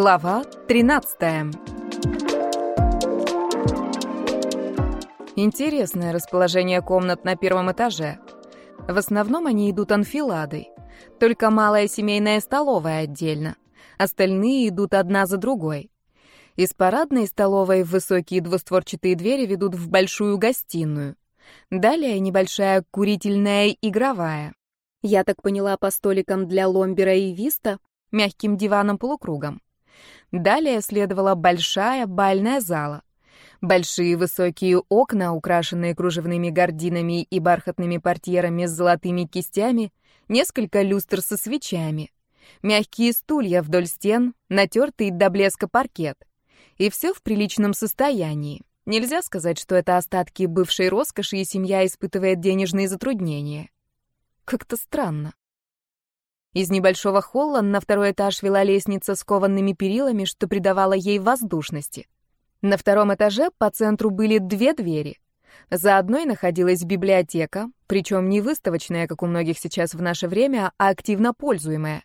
Глава 13. Интересное расположение комнат на первом этаже. В основном они идут анфиладой. Только малая семейная столовая отдельно. Остальные идут одна за другой. Из парадной столовой высокие двустворчатые двери ведут в большую гостиную. Далее небольшая курительная игровая. Я так поняла по столикам для ломбера и виста, мягким диваном-полукругом. Далее следовала большая бальная зала. Большие высокие окна, украшенные кружевными гардинами и бархатными портьерами с золотыми кистями, несколько люстр со свечами, мягкие стулья вдоль стен, натертый до блеска паркет. И все в приличном состоянии. Нельзя сказать, что это остатки бывшей роскоши, и семья испытывает денежные затруднения. Как-то странно. Из небольшого холла на второй этаж вела лестница с коваными перилами, что придавало ей воздушности. На втором этаже по центру были две двери. За одной находилась библиотека, причем не выставочная, как у многих сейчас в наше время, а активно пользуемая.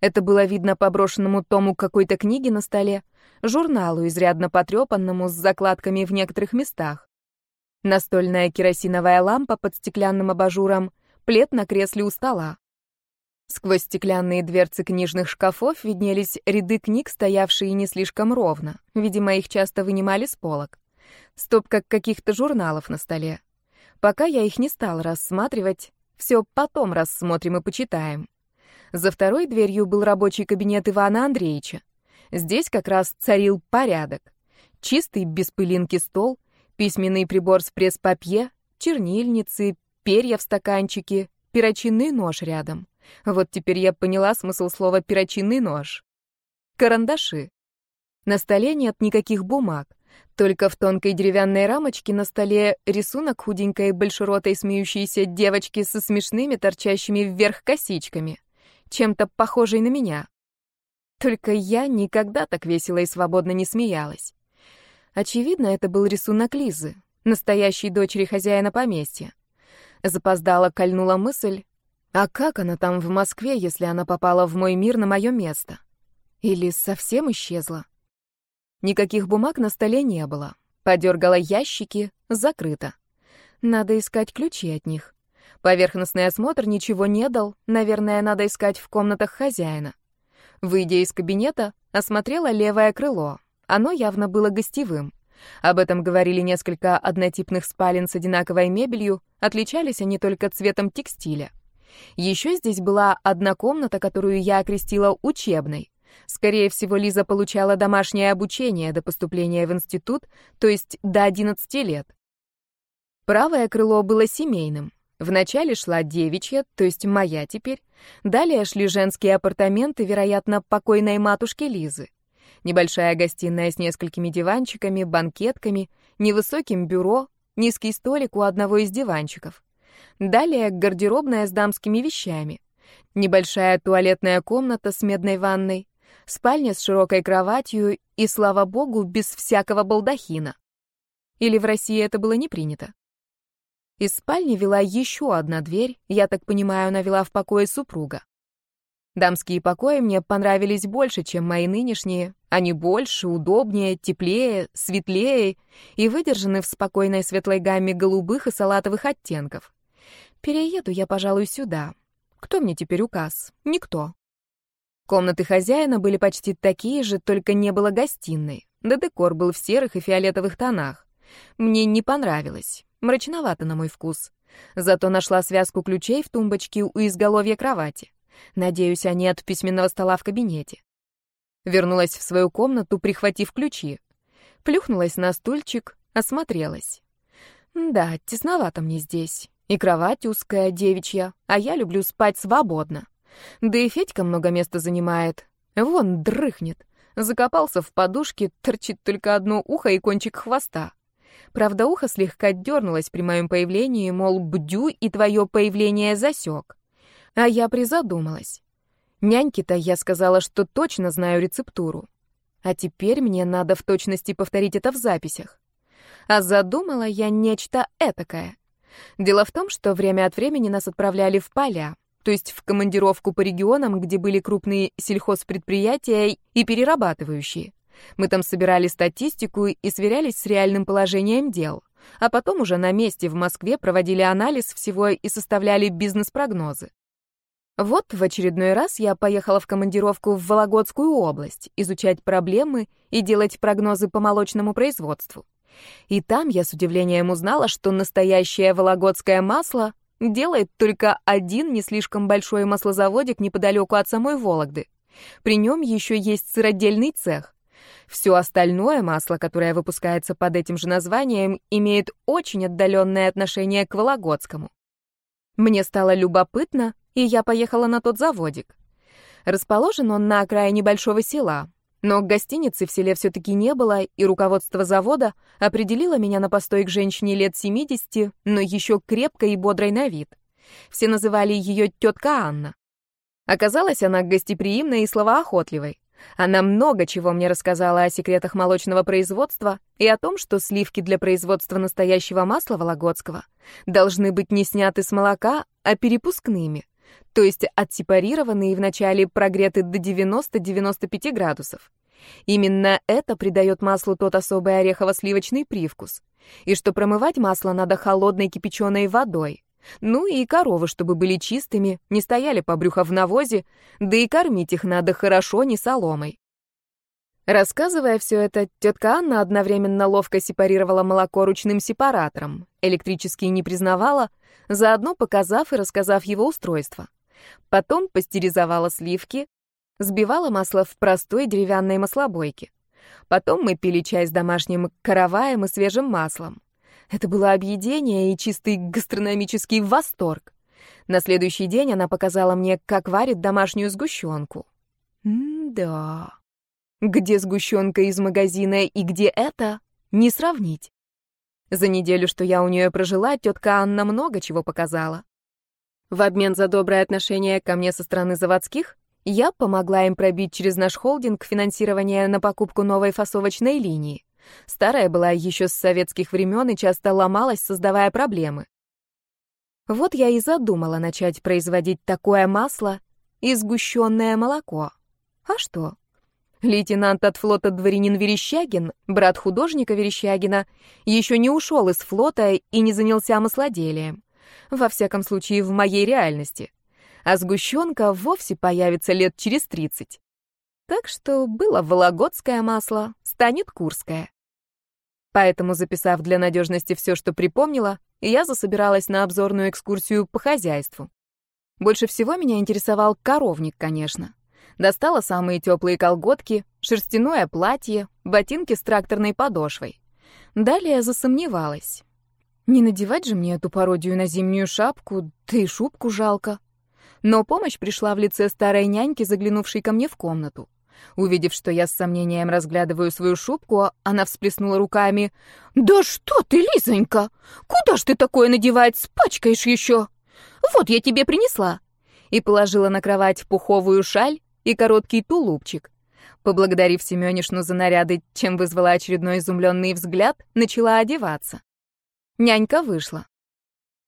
Это было видно по брошенному тому какой-то книги на столе, журналу, изрядно потрепанному, с закладками в некоторых местах. Настольная керосиновая лампа под стеклянным абажуром, плед на кресле у стола. Сквозь стеклянные дверцы книжных шкафов виднелись ряды книг, стоявшие не слишком ровно. Видимо, их часто вынимали с полок. Стопка каких-то журналов на столе. Пока я их не стал рассматривать, все потом рассмотрим и почитаем. За второй дверью был рабочий кабинет Ивана Андреевича. Здесь как раз царил порядок. Чистый, без пылинки стол, письменный прибор с пресс-папье, чернильницы, перья в стаканчике, перочинный нож рядом. Вот теперь я поняла смысл слова «перочинный нож». Карандаши. На столе нет никаких бумаг. Только в тонкой деревянной рамочке на столе рисунок худенькой большеротой смеющейся девочки со смешными торчащими вверх косичками. Чем-то похожей на меня. Только я никогда так весело и свободно не смеялась. Очевидно, это был рисунок Лизы, настоящей дочери хозяина поместья. Запоздала, кольнула мысль. А как она там в Москве, если она попала в мой мир на мое место? Или совсем исчезла? Никаких бумаг на столе не было. Подергала ящики, закрыто. Надо искать ключи от них. Поверхностный осмотр ничего не дал, наверное, надо искать в комнатах хозяина. Выйдя из кабинета, осмотрела левое крыло. Оно явно было гостевым. Об этом говорили несколько однотипных спален с одинаковой мебелью, отличались они только цветом текстиля. Еще здесь была одна комната, которую я окрестила учебной. Скорее всего, Лиза получала домашнее обучение до поступления в институт, то есть до 11 лет. Правое крыло было семейным. Вначале шла девичья, то есть моя теперь. Далее шли женские апартаменты, вероятно, покойной матушки Лизы небольшая гостиная с несколькими диванчиками, банкетками, невысоким бюро, низкий столик у одного из диванчиков. Далее гардеробная с дамскими вещами, небольшая туалетная комната с медной ванной, спальня с широкой кроватью и, слава богу, без всякого балдахина. Или в России это было не принято. Из спальни вела еще одна дверь, я так понимаю, она вела в покое супруга. Дамские покои мне понравились больше, чем мои нынешние. Они больше, удобнее, теплее, светлее и выдержаны в спокойной светлой гамме голубых и салатовых оттенков. Перееду я, пожалуй, сюда. Кто мне теперь указ? Никто. Комнаты хозяина были почти такие же, только не было гостиной. Да декор был в серых и фиолетовых тонах. Мне не понравилось. Мрачновато на мой вкус. Зато нашла связку ключей в тумбочке у изголовья кровати. Надеюсь, они от письменного стола в кабинете. Вернулась в свою комнату, прихватив ключи. Плюхнулась на стульчик, осмотрелась. Да, тесновато мне здесь. И кровать узкая, девичья, а я люблю спать свободно. Да и Федька много места занимает. Вон дрыхнет. Закопался в подушке, торчит только одно ухо и кончик хвоста. Правда, ухо слегка дернулось при моем появлении, мол, бдю, и твое появление засек. А я призадумалась. Няньке-то я сказала, что точно знаю рецептуру. А теперь мне надо в точности повторить это в записях. А задумала я нечто этакое. Дело в том, что время от времени нас отправляли в поля, то есть в командировку по регионам, где были крупные сельхозпредприятия и перерабатывающие. Мы там собирали статистику и сверялись с реальным положением дел, а потом уже на месте в Москве проводили анализ всего и составляли бизнес-прогнозы. Вот в очередной раз я поехала в командировку в Вологодскую область, изучать проблемы и делать прогнозы по молочному производству. И там я с удивлением узнала, что настоящее вологодское масло делает только один не слишком большой маслозаводик неподалеку от самой Вологды. При нем еще есть сыродельный цех. Все остальное масло, которое выпускается под этим же названием, имеет очень отдаленное отношение к Вологодскому. Мне стало любопытно, и я поехала на тот заводик. Расположен он на окраине большого села, но гостиницы в селе все-таки не было, и руководство завода определило меня на постой к женщине лет 70, но еще крепкой и бодрой на вид. Все называли ее тетка Анна. Оказалась она гостеприимной и словоохотливой. Она много чего мне рассказала о секретах молочного производства и о том, что сливки для производства настоящего масла вологодского должны быть не сняты с молока, а перепускными то есть отсепарированы и вначале прогреты до 90-95 градусов. Именно это придает маслу тот особый орехово-сливочный привкус. И что промывать масло надо холодной кипяченой водой. Ну и коровы, чтобы были чистыми, не стояли по брюхо в навозе, да и кормить их надо хорошо, не соломой. Рассказывая все это, тетка Анна одновременно ловко сепарировала молоко ручным сепаратором, электрически не признавала, заодно показав и рассказав его устройство. Потом пастеризовала сливки, сбивала масло в простой деревянной маслобойке. Потом мы пили чай с домашним караваем и свежим маслом. Это было объедение и чистый гастрономический восторг. На следующий день она показала мне, как варит домашнюю сгущенку. М-да. Где сгущенка из магазина и где это, не сравнить. За неделю, что я у нее прожила, тетка Анна много чего показала. В обмен за доброе отношение ко мне со стороны заводских, я помогла им пробить через наш холдинг финансирование на покупку новой фасовочной линии. Старая была еще с советских времен и часто ломалась, создавая проблемы. Вот я и задумала начать производить такое масло и сгущенное молоко. А что? Лейтенант от флота дворянин Верещагин, брат художника Верещагина, еще не ушел из флота и не занялся маслоделием. Во всяком случае, в моей реальности. А сгущенка вовсе появится лет через тридцать. Так что было вологодское масло, станет курское. Поэтому, записав для надежности все, что припомнила, я засобиралась на обзорную экскурсию по хозяйству. Больше всего меня интересовал коровник, конечно. Достала самые теплые колготки, шерстяное платье, ботинки с тракторной подошвой. Далее засомневалась. Не надевать же мне эту пародию на зимнюю шапку, да и шубку жалко. Но помощь пришла в лице старой няньки, заглянувшей ко мне в комнату. Увидев, что я с сомнением разглядываю свою шубку, она всплеснула руками. «Да что ты, Лизонька! Куда ж ты такое надевать? Спачкаешь еще! Вот я тебе принесла!» И положила на кровать пуховую шаль, и короткий тулупчик. Поблагодарив Семёнишну за наряды, чем вызвала очередной изумленный взгляд, начала одеваться. Нянька вышла.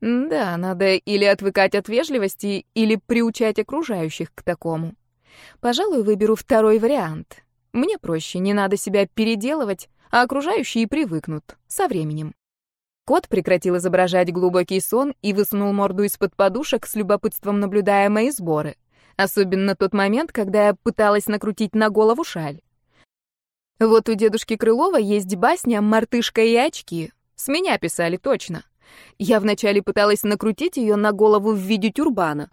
Да, надо или отвыкать от вежливости, или приучать окружающих к такому. Пожалуй, выберу второй вариант. Мне проще, не надо себя переделывать, а окружающие привыкнут со временем. Кот прекратил изображать глубокий сон и высунул морду из-под подушек с любопытством наблюдая мои сборы. Особенно тот момент, когда я пыталась накрутить на голову шаль. Вот у дедушки Крылова есть басня «Мартышка и очки». С меня писали точно. Я вначале пыталась накрутить ее на голову в виде тюрбана.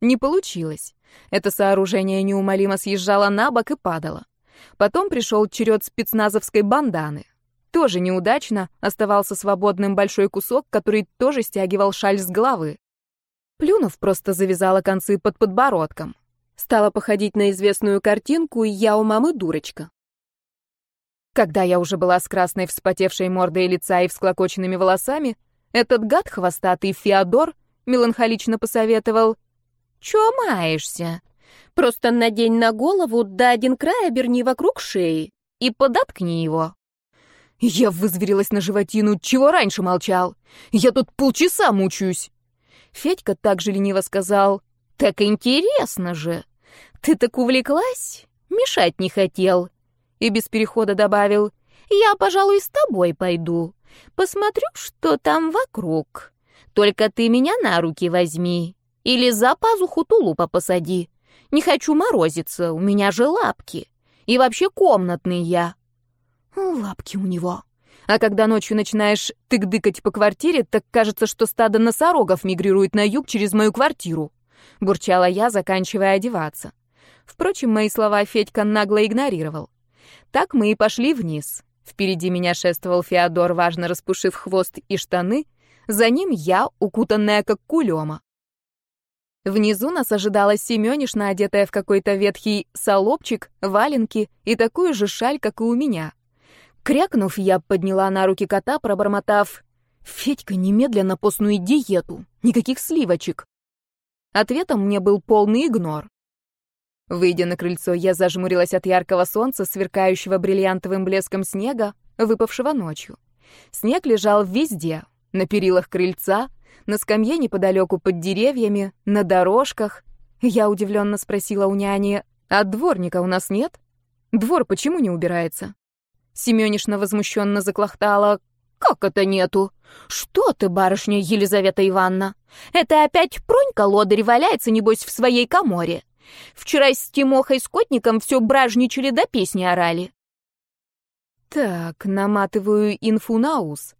Не получилось. Это сооружение неумолимо съезжало на бок и падало. Потом пришел черед спецназовской банданы. Тоже неудачно, оставался свободным большой кусок, который тоже стягивал шаль с головы. Плюнув, просто завязала концы под подбородком. Стала походить на известную картинку «Я у мамы дурочка». Когда я уже была с красной вспотевшей мордой лица и всклокоченными волосами, этот гад хвостатый Феодор меланхолично посоветовал «Чё маешься? Просто надень на голову, да один край оберни вокруг шеи и подоткни его». Я вызверилась на животину, чего раньше молчал. Я тут полчаса мучаюсь. Федька также лениво сказал, Так интересно же. Ты так увлеклась? Мешать не хотел. И без перехода добавил, я, пожалуй, с тобой пойду. Посмотрю, что там вокруг. Только ты меня на руки возьми. Или за пазуху тулупа посади. Не хочу морозиться, у меня же лапки. И вообще комнатный я. Лапки у него. А когда ночью начинаешь тык-дыкать по квартире, так кажется, что стадо носорогов мигрирует на юг через мою квартиру. Бурчала я, заканчивая одеваться. Впрочем, мои слова Федька нагло игнорировал. Так мы и пошли вниз. Впереди меня шествовал Феодор, важно распушив хвост и штаны. За ним я, укутанная как кулема. Внизу нас ожидала Семёнишна, одетая в какой-то ветхий солопчик, валенки и такую же шаль, как и у меня. Крякнув, я подняла на руки кота, пробормотав «Федька, немедленно постную диету, никаких сливочек». Ответом мне был полный игнор. Выйдя на крыльцо, я зажмурилась от яркого солнца, сверкающего бриллиантовым блеском снега, выпавшего ночью. Снег лежал везде, на перилах крыльца, на скамье неподалеку под деревьями, на дорожках. Я удивленно спросила у няни, а дворника у нас нет? Двор почему не убирается? Семёнишна возмущенно заклохтала. «Как это нету? Что ты, барышня Елизавета Ивановна? Это опять Пронька лодырь валяется, небось, в своей коморе. Вчера с Тимохой Скотником все бражничали до песни орали». Так, наматываю инфу на ус.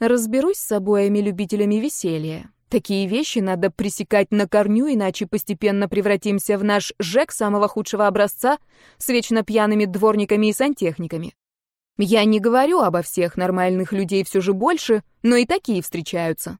Разберусь с обоими-любителями веселья. Такие вещи надо пресекать на корню, иначе постепенно превратимся в наш ЖЭК самого худшего образца с вечно пьяными дворниками и сантехниками. Я не говорю обо всех, нормальных людей все же больше, но и такие встречаются.